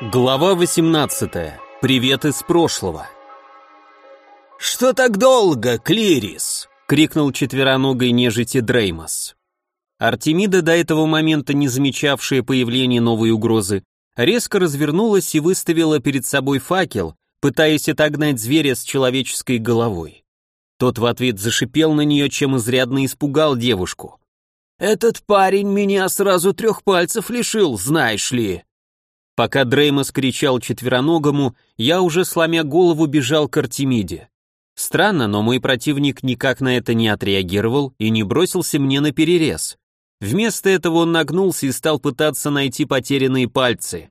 Глава 18. Привет из прошлого. «Что так долго, Клирис?» — крикнул четвероногой нежити Дреймос. Артемида, до этого момента не замечавшая появления новой угрозы, резко развернулась и выставила перед собой факел, пытаясь отогнать зверя с человеческой головой. Тот в ответ зашипел на нее, чем изрядно испугал девушку. «Этот парень меня сразу трех пальцев лишил, знаешь ли!» Пока Дреймос кричал четвероногому, я уже, сломя голову, бежал к Артемиде. Странно, но мой противник никак на это не отреагировал и не бросился мне на перерез. Вместо этого он нагнулся и стал пытаться найти потерянные пальцы.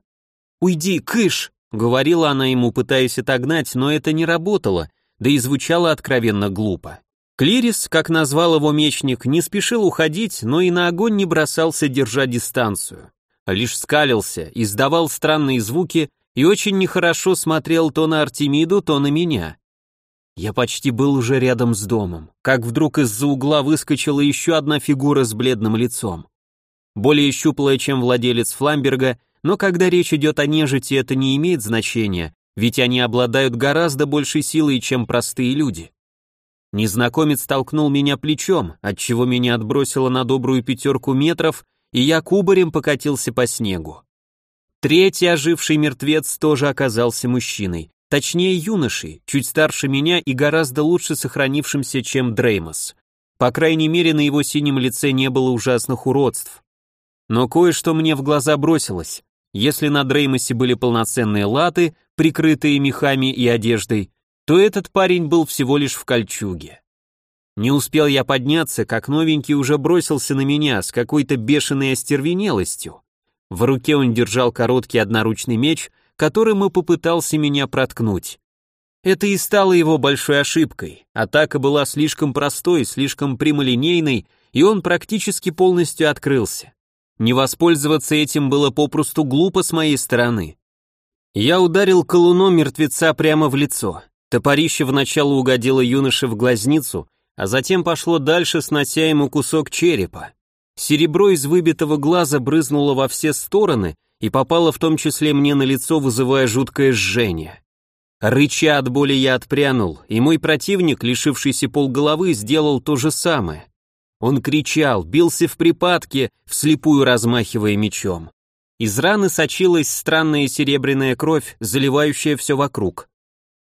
«Уйди, кыш!» — говорила она ему, пытаясь отогнать, но это не работало, да и звучало откровенно глупо. Клирис, как назвал его мечник, не спешил уходить, но и на огонь не бросался, держа дистанцию лишь скалился, издавал странные звуки и очень нехорошо смотрел то на Артемиду, то на меня. Я почти был уже рядом с домом, как вдруг из-за угла выскочила еще одна фигура с бледным лицом. Более щуплая, чем владелец Фламберга, но когда речь идет о нежити, это не имеет значения, ведь они обладают гораздо большей силой, чем простые люди. Незнакомец толкнул меня плечом, отчего меня отбросило на добрую пятерку метров, и я кубарем покатился по снегу. Третий оживший мертвец тоже оказался мужчиной, точнее юношей, чуть старше меня и гораздо лучше сохранившимся, чем Дреймос. По крайней мере, на его синем лице не было ужасных уродств. Но кое-что мне в глаза бросилось. Если на Дреймосе были полноценные латы, прикрытые мехами и одеждой, то этот парень был всего лишь в кольчуге. Не успел я подняться, как новенький уже бросился на меня с какой-то бешеной остервенелостью. В руке он держал короткий одноручный меч, которым и попытался меня проткнуть. Это и стало его большой ошибкой. Атака была слишком простой, слишком прямолинейной, и он практически полностью открылся. Не воспользоваться этим было попросту глупо с моей стороны. Я ударил колуном мертвеца прямо в лицо. Топорище вначале угодило юноше в глазницу, а затем пошло дальше, снося ему кусок черепа. Серебро из выбитого глаза брызнуло во все стороны и попало в том числе мне на лицо, вызывая жуткое жжение. Рыча от боли я отпрянул, и мой противник, лишившийся полголовы, сделал то же самое. Он кричал, бился в припадке, вслепую размахивая мечом. Из раны сочилась странная серебряная кровь, заливающая все вокруг.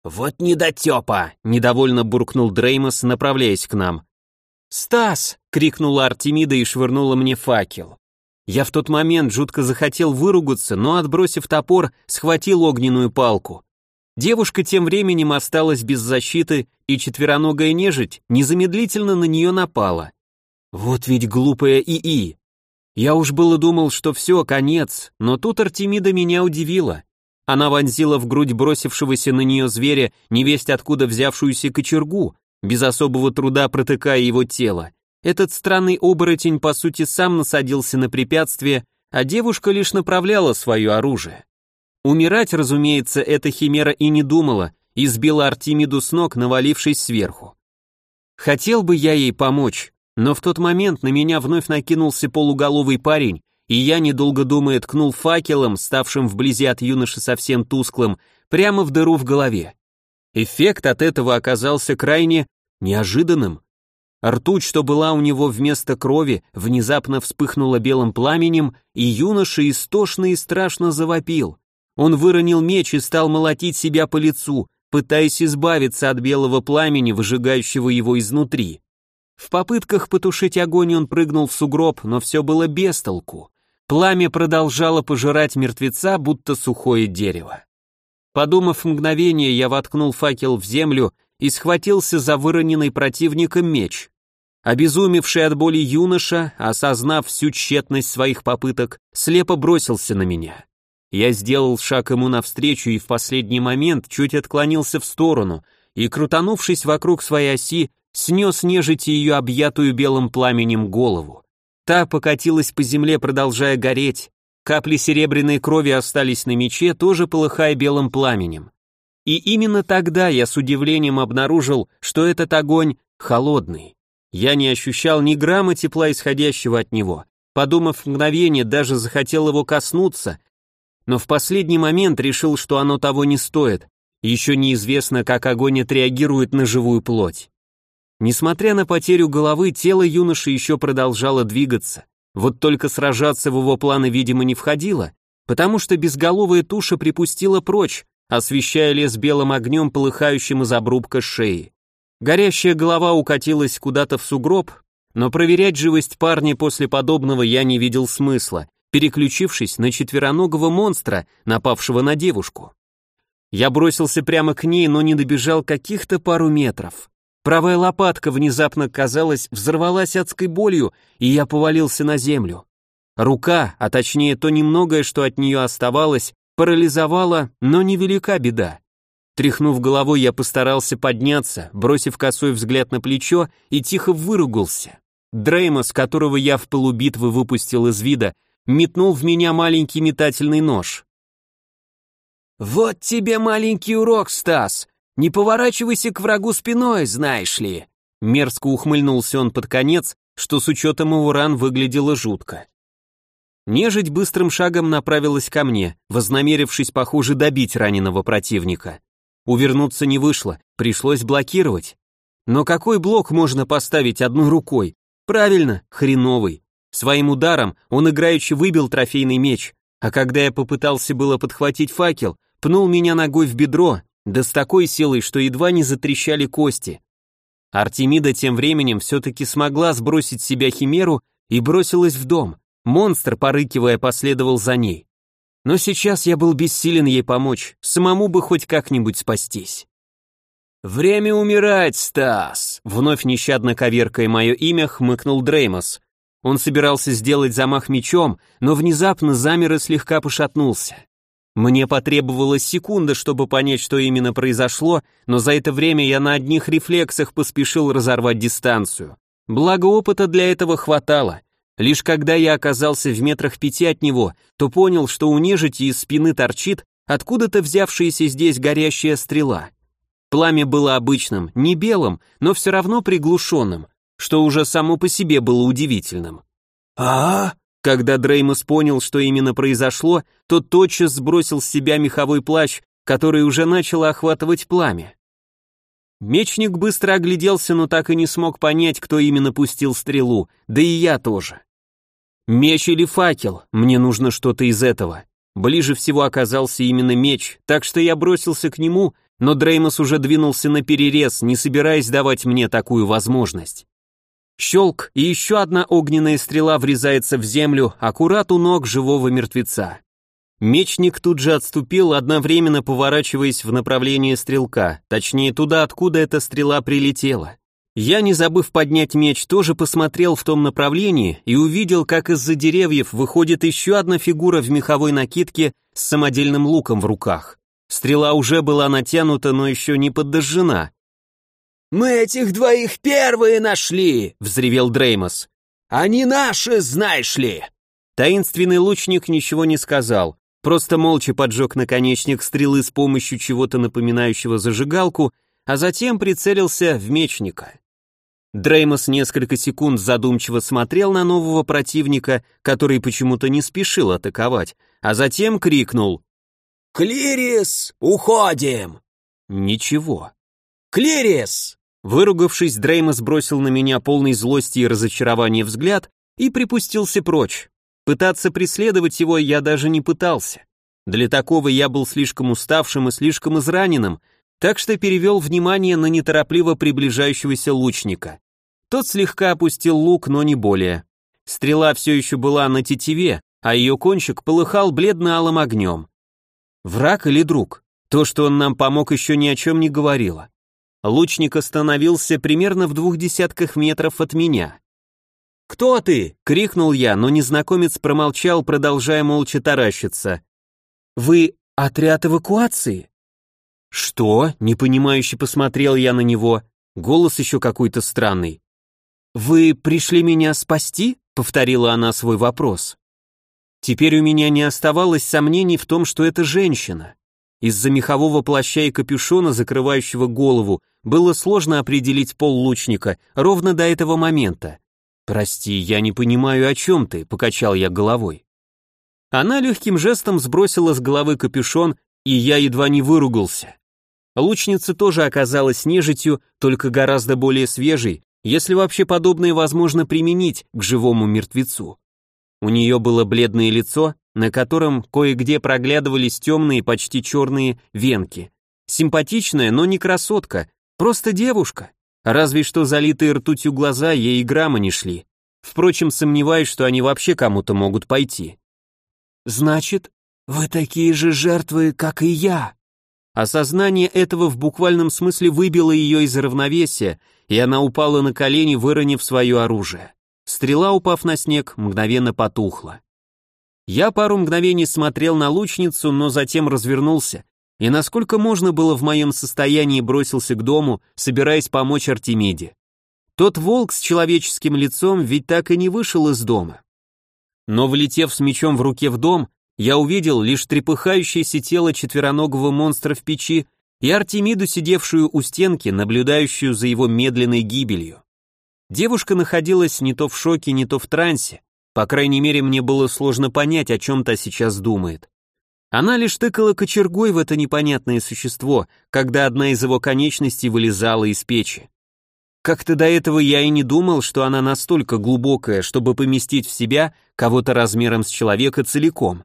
«Вот недотепа!» — недовольно буркнул Дреймос, направляясь к нам. «Стас!» — крикнула Артемида и швырнула мне факел. Я в тот момент жутко захотел выругаться, но, отбросив топор, схватил огненную палку. Девушка тем временем осталась без защиты, и четвероногая нежить незамедлительно на нее напала. Вот ведь глупая ИИ. Я уж было думал, что все, конец, но тут Артемида меня удивила. Она вонзила в грудь бросившегося на нее зверя невесть откуда взявшуюся кочергу, без особого труда протыкая его тело. Этот странный оборотень, по сути, сам насадился на препятствие, а девушка лишь направляла свое оружие. Умирать, разумеется, эта химера и не думала, и сбила Артемиду с ног, навалившись сверху. Хотел бы я ей помочь, но в тот момент на меня вновь накинулся полуголовый парень и я, недолго думая, ткнул факелом, ставшим вблизи от юноши совсем тусклым, прямо в дыру в голове. Эффект от этого оказался крайне неожиданным. Ртуть, что была у него вместо крови, внезапно вспыхнула белым пламенем, и юноша истошно и страшно завопил. Он выронил меч и стал молотить себя по лицу, пытаясь избавиться от белого пламени, выжигающего его изнутри. В попытках потушить огонь он прыгнул в сугроб, но все было без толку. Пламя продолжало пожирать мертвеца, будто сухое дерево. Подумав мгновение, я воткнул факел в землю и схватился за выроненный противником меч. Обезумевший от боли юноша, осознав всю тщетность своих попыток, слепо бросился на меня. Я сделал шаг ему навстречу и в последний момент чуть отклонился в сторону и, крутанувшись вокруг своей оси, снес нежити ее объятую белым пламенем голову. Та покатилась по земле, продолжая гореть. Капли серебряной крови остались на мече, тоже полыхая белым пламенем. И именно тогда я с удивлением обнаружил, что этот огонь холодный. Я не ощущал ни грамма тепла, исходящего от него. Подумав мгновение, даже захотел его коснуться, но в последний момент решил, что оно того не стоит. Еще неизвестно, как огонь отреагирует на живую плоть. Несмотря на потерю головы, тело юноши еще продолжало двигаться. Вот только сражаться в его планы, видимо, не входило, потому что безголовая туша припустила прочь, освещая лес белым огнем, полыхающим из обрубка шеи. Горящая голова укатилась куда-то в сугроб, но проверять живость парня после подобного я не видел смысла, переключившись на четвероногого монстра, напавшего на девушку. Я бросился прямо к ней, но не добежал каких-то пару метров. Правая лопатка внезапно, казалось, взорвалась адской болью, и я повалился на землю. Рука, а точнее то немногое, что от нее оставалось, парализовала, но невелика беда. Тряхнув головой, я постарался подняться, бросив косой взгляд на плечо и тихо выругался. Дреймос, которого я в пылу битвы выпустил из вида, метнул в меня маленький метательный нож. «Вот тебе маленький урок, Стас! Не поворачивайся к врагу спиной, знаешь ли!» Мерзко ухмыльнулся он под конец, что с учетом его ран выглядело жутко. Нежить быстрым шагом направилась ко мне, вознамерившись, похоже, добить раненого противника. Увернуться не вышло, пришлось блокировать. Но какой блок можно поставить одной рукой? Правильно, хреновый. Своим ударом он играючи выбил трофейный меч, а когда я попытался было подхватить факел, пнул меня ногой в бедро, да с такой силой, что едва не затрещали кости. Артемида тем временем все-таки смогла сбросить себя химеру и бросилась в дом. Монстр, порыкивая, последовал за ней. Но сейчас я был бессилен ей помочь, самому бы хоть как-нибудь спастись. «Время умирать, Стас!» Вновь нещадно коверкая мое имя, хмыкнул Дреймос. Он собирался сделать замах мечом, но внезапно замер и слегка пошатнулся. Мне потребовалась секунда, чтобы понять, что именно произошло, но за это время я на одних рефлексах поспешил разорвать дистанцию. Благо опыта для этого хватало. Лишь когда я оказался в метрах пяти от него, то понял, что у нежити из спины торчит откуда-то взявшаяся здесь горящая стрела. Пламя было обычным, не белым, но все равно приглушенным, что уже само по себе было удивительным. а, -а, Когда Дреймос понял, что именно произошло, то тотчас сбросил с себя меховой плащ, который уже начало охватывать пламя. Мечник быстро огляделся, но так и не смог понять, кто именно пустил стрелу, да и я тоже. Меч или факел? Мне нужно что-то из этого. Ближе всего оказался именно меч, так что я бросился к нему, но Дреймос уже двинулся на перерез, не собираясь давать мне такую возможность. Щелк, и еще одна огненная стрела врезается в землю, аккурат у ног живого мертвеца. Мечник тут же отступил, одновременно поворачиваясь в направлении стрелка, точнее туда, откуда эта стрела прилетела. Я, не забыв поднять меч, тоже посмотрел в том направлении и увидел, как из-за деревьев выходит еще одна фигура в меховой накидке с самодельным луком в руках. Стрела уже была натянута, но еще не подожжена. «Мы этих двоих первые нашли!» — взревел Дреймос. «Они наши, знаешь ли!» Таинственный лучник ничего не сказал, просто молча поджег наконечник стрелы с помощью чего-то напоминающего зажигалку, а затем прицелился в мечника. Дреймос несколько секунд задумчиво смотрел на нового противника, который почему-то не спешил атаковать, а затем крикнул «Клирис, уходим!» Ничего. «Клирис!» Выругавшись, Дреймос бросил на меня полный злости и разочарования взгляд и припустился прочь. Пытаться преследовать его я даже не пытался. Для такого я был слишком уставшим и слишком израненным, так что перевел внимание на неторопливо приближающегося лучника. Тот слегка опустил лук, но не более. Стрела все еще была на тетиве, а ее кончик полыхал бледно-алым огнем. Враг или друг? То, что он нам помог, еще ни о чем не говорило. Лучник остановился примерно в двух десятках метров от меня. «Кто ты?» — крикнул я, но незнакомец промолчал, продолжая молча таращиться. «Вы отряд эвакуации?» «Что?» — непонимающе посмотрел я на него. Голос еще какой-то странный. «Вы пришли меня спасти?» — повторила она свой вопрос. Теперь у меня не оставалось сомнений в том, что это женщина. Из-за мехового плаща и капюшона, закрывающего голову, было сложно определить пол лучника ровно до этого момента. «Прости, я не понимаю, о чем ты», — покачал я головой. Она легким жестом сбросила с головы капюшон, и я едва не выругался. Лучница тоже оказалась нежитью, только гораздо более свежей, если вообще подобное возможно применить к живому мертвецу. У нее было бледное лицо, на котором кое-где проглядывались темные, почти черные венки. Симпатичная, но не красотка, просто девушка. Разве что залитые ртутью глаза ей и грамма не шли. Впрочем, сомневаюсь, что они вообще кому-то могут пойти. «Значит, вы такие же жертвы, как и я», Осознание этого в буквальном смысле выбило ее из равновесия, и она упала на колени, выронив свое оружие. Стрела, упав на снег, мгновенно потухла. Я пару мгновений смотрел на лучницу, но затем развернулся, и насколько можно было в моем состоянии бросился к дому, собираясь помочь Артемиде. Тот волк с человеческим лицом ведь так и не вышел из дома. Но влетев с мечом в руке в дом, я увидел лишь трепыхающееся тело четвероногого монстра в печи и Артемиду, сидевшую у стенки, наблюдающую за его медленной гибелью. Девушка находилась не то в шоке, не то в трансе, по крайней мере, мне было сложно понять, о чем та сейчас думает. Она лишь тыкала кочергой в это непонятное существо, когда одна из его конечностей вылезала из печи. Как-то до этого я и не думал, что она настолько глубокая, чтобы поместить в себя кого-то размером с человека целиком.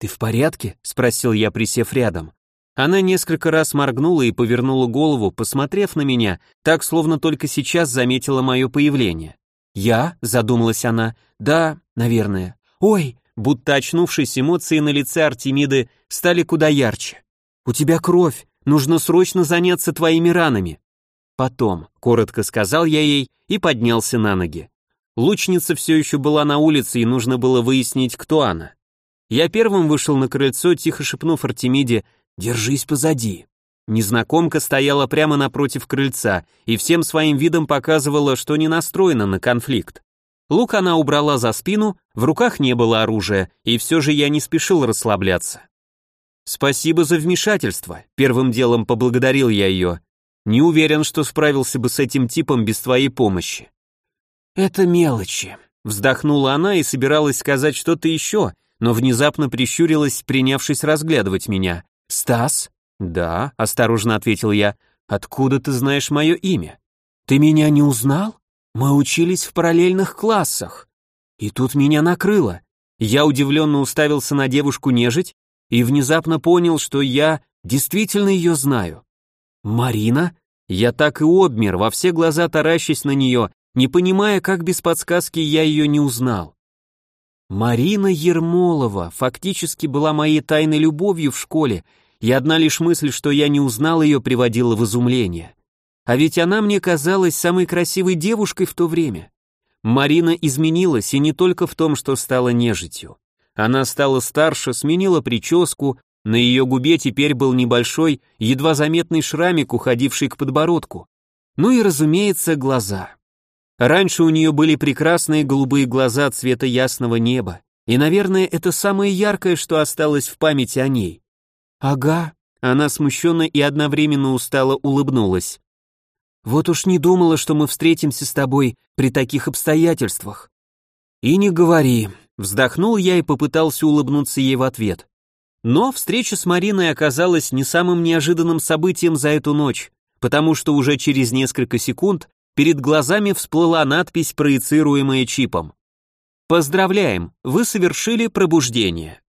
«Ты в порядке?» — спросил я, присев рядом. Она несколько раз моргнула и повернула голову, посмотрев на меня, так, словно только сейчас заметила мое появление. «Я?» — задумалась она. «Да, наверное». «Ой!» Будто очнувшись, эмоции на лице Артемиды стали куда ярче. «У тебя кровь, нужно срочно заняться твоими ранами». «Потом», — коротко сказал я ей и поднялся на ноги. Лучница все еще была на улице, и нужно было выяснить, кто она. Я первым вышел на крыльцо, тихо шепнув Артемиде «Держись позади». Незнакомка стояла прямо напротив крыльца и всем своим видом показывала, что не настроена на конфликт. Лук она убрала за спину, в руках не было оружия, и все же я не спешил расслабляться. «Спасибо за вмешательство», — первым делом поблагодарил я ее. «Не уверен, что справился бы с этим типом без твоей помощи». «Это мелочи», — вздохнула она и собиралась сказать что-то еще, но внезапно прищурилась, принявшись разглядывать меня. «Стас?» «Да», — осторожно ответил я. «Откуда ты знаешь мое имя?» «Ты меня не узнал? Мы учились в параллельных классах». И тут меня накрыло. Я удивленно уставился на девушку-нежить и внезапно понял, что я действительно ее знаю. «Марина?» Я так и обмер, во все глаза таращась на нее, не понимая, как без подсказки я ее не узнал. Марина Ермолова фактически была моей тайной любовью в школе, и одна лишь мысль, что я не узнал ее, приводила в изумление. А ведь она мне казалась самой красивой девушкой в то время. Марина изменилась, и не только в том, что стала нежитью. Она стала старше, сменила прическу, на ее губе теперь был небольшой, едва заметный шрамик, уходивший к подбородку. Ну и, разумеется, глаза. Раньше у нее были прекрасные голубые глаза цвета ясного неба, и, наверное, это самое яркое, что осталось в памяти о ней. Ага, она смущенно и одновременно устало улыбнулась. Вот уж не думала, что мы встретимся с тобой при таких обстоятельствах. И не говори, вздохнул я и попытался улыбнуться ей в ответ. Но встреча с Мариной оказалась не самым неожиданным событием за эту ночь, потому что уже через несколько секунд перед глазами всплыла надпись, проецируемая чипом. «Поздравляем, вы совершили пробуждение».